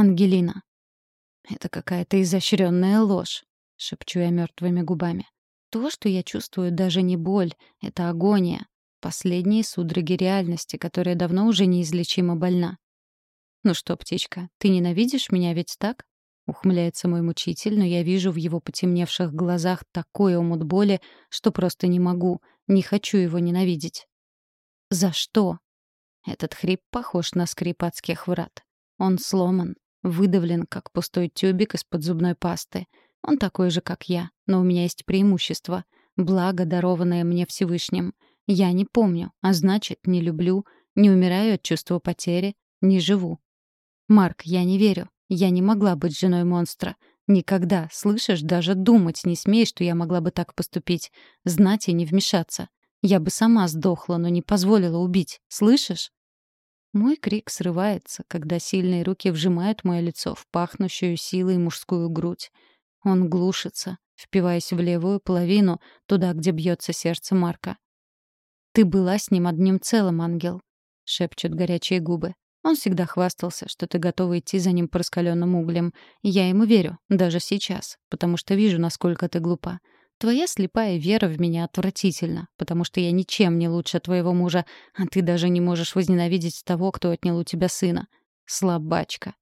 Ангелина. Это какая-то изощренная ложь, шепчу я мертвыми губами. То, что я чувствую, даже не боль, это агония. Последние судороги реальности, которая давно уже неизлечимо больна. «Ну что, птичка, ты ненавидишь меня ведь так?» Ухмыляется мой мучитель, но я вижу в его потемневших глазах такой омут боли, что просто не могу, не хочу его ненавидеть. «За что?» Этот хрип похож на скрип адских врат. Он сломан, выдавлен, как пустой тюбик из-под зубной пасты. Он такой же, как я, но у меня есть преимущество — благо, дарованное мне Всевышним. Я не помню, а значит, не люблю, не умираю от чувства потери, не живу. Марк, я не верю. Я не могла быть женой монстра. Никогда, слышишь, даже думать не смей, что я могла бы так поступить. Знать и не вмешаться. Я бы сама сдохла, но не позволила убить. Слышишь? Мой крик срывается, когда сильные руки вжимают мое лицо в пахнущую силой мужскую грудь. Он глушится, впиваясь в левую половину, туда, где бьется сердце Марка. «Ты была с ним одним целым, ангел», — шепчут горячие губы. Он всегда хвастался, что ты готова идти за ним по раскаленным углям. Я ему верю, даже сейчас, потому что вижу, насколько ты глупа. Твоя слепая вера в меня отвратительна, потому что я ничем не лучше твоего мужа, а ты даже не можешь возненавидеть того, кто отнял у тебя сына. Слабачка.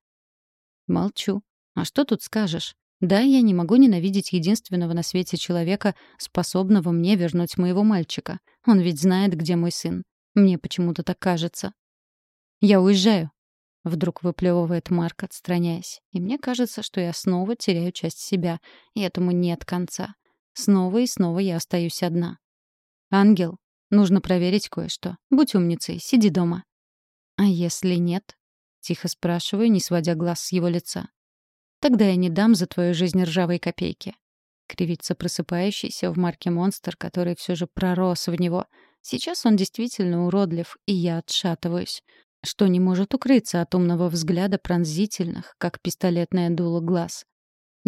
Молчу. А что тут скажешь? Да, я не могу ненавидеть единственного на свете человека, способного мне вернуть моего мальчика. Он ведь знает, где мой сын. Мне почему-то так кажется. «Я уезжаю», — вдруг выплевывает Марк, отстраняясь. И мне кажется, что я снова теряю часть себя, и этому нет конца. Снова и снова я остаюсь одна. «Ангел, нужно проверить кое-что. Будь умницей, сиди дома». «А если нет?» — тихо спрашиваю, не сводя глаз с его лица. «Тогда я не дам за твою жизнь ржавой копейки». Кривится просыпающийся в марке монстр, который все же пророс в него. Сейчас он действительно уродлив, и я отшатываюсь что не может укрыться от умного взгляда пронзительных, как пистолетное дуло глаз.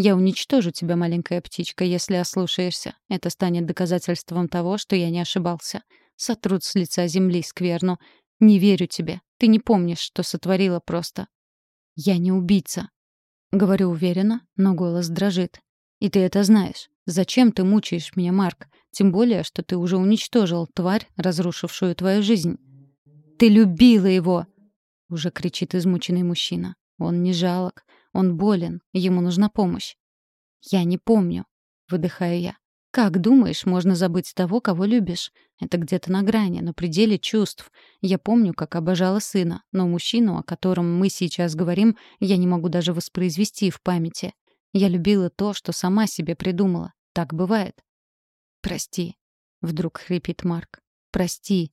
«Я уничтожу тебя, маленькая птичка, если ослушаешься. Это станет доказательством того, что я не ошибался. Сотрут с лица земли скверну. Не верю тебе. Ты не помнишь, что сотворила просто. Я не убийца». Говорю уверенно, но голос дрожит. «И ты это знаешь. Зачем ты мучаешь меня, Марк? Тем более, что ты уже уничтожил тварь, разрушившую твою жизнь». Ты любила его!» — уже кричит измученный мужчина. Он не жалок, он болен, ему нужна помощь. «Я не помню», — выдыхаю я. «Как думаешь, можно забыть того, кого любишь? Это где-то на грани, на пределе чувств. Я помню, как обожала сына, но мужчину, о котором мы сейчас говорим, я не могу даже воспроизвести в памяти. Я любила то, что сама себе придумала. Так бывает». «Прости», — вдруг хрипит Марк. «Прости,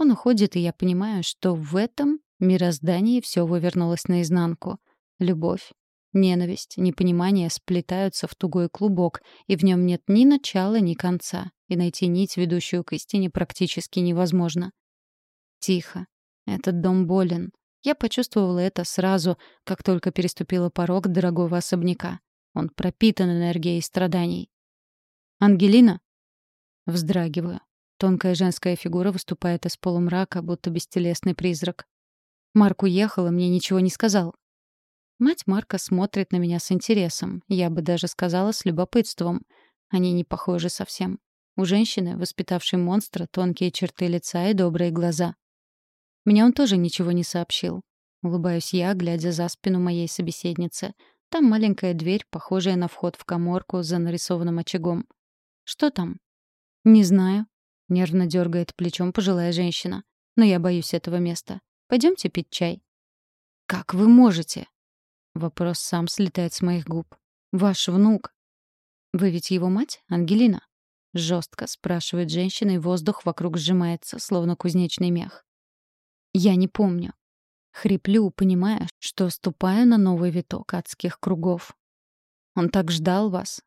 он уходит, и я понимаю, что в этом мироздании все вывернулось наизнанку. Любовь, ненависть, непонимание сплетаются в тугой клубок, и в нем нет ни начала, ни конца, и найти нить, ведущую к истине, практически невозможно. Тихо. Этот дом болен. Я почувствовала это сразу, как только переступила порог дорогого особняка. Он пропитан энергией страданий. «Ангелина?» Вздрагиваю. Тонкая женская фигура выступает из полумрака, будто бестелесный призрак. Марк уехал и мне ничего не сказал. Мать Марка смотрит на меня с интересом, я бы даже сказала, с любопытством. Они не похожи совсем. У женщины, воспитавшей монстра, тонкие черты лица и добрые глаза. Мне он тоже ничего не сообщил. Улыбаюсь я, глядя за спину моей собеседницы. Там маленькая дверь, похожая на вход в коморку за нарисованным очагом. Что там? Не знаю. Нервно дергает плечом пожилая женщина. Но я боюсь этого места. Пойдемте пить чай. Как вы можете? Вопрос сам слетает с моих губ. Ваш внук. Вы ведь его мать, Ангелина? Жестко спрашивает женщина, и воздух вокруг сжимается, словно кузнечный мех. Я не помню. Хриплю, понимая, что ступаю на новый виток адских кругов. Он так ждал вас.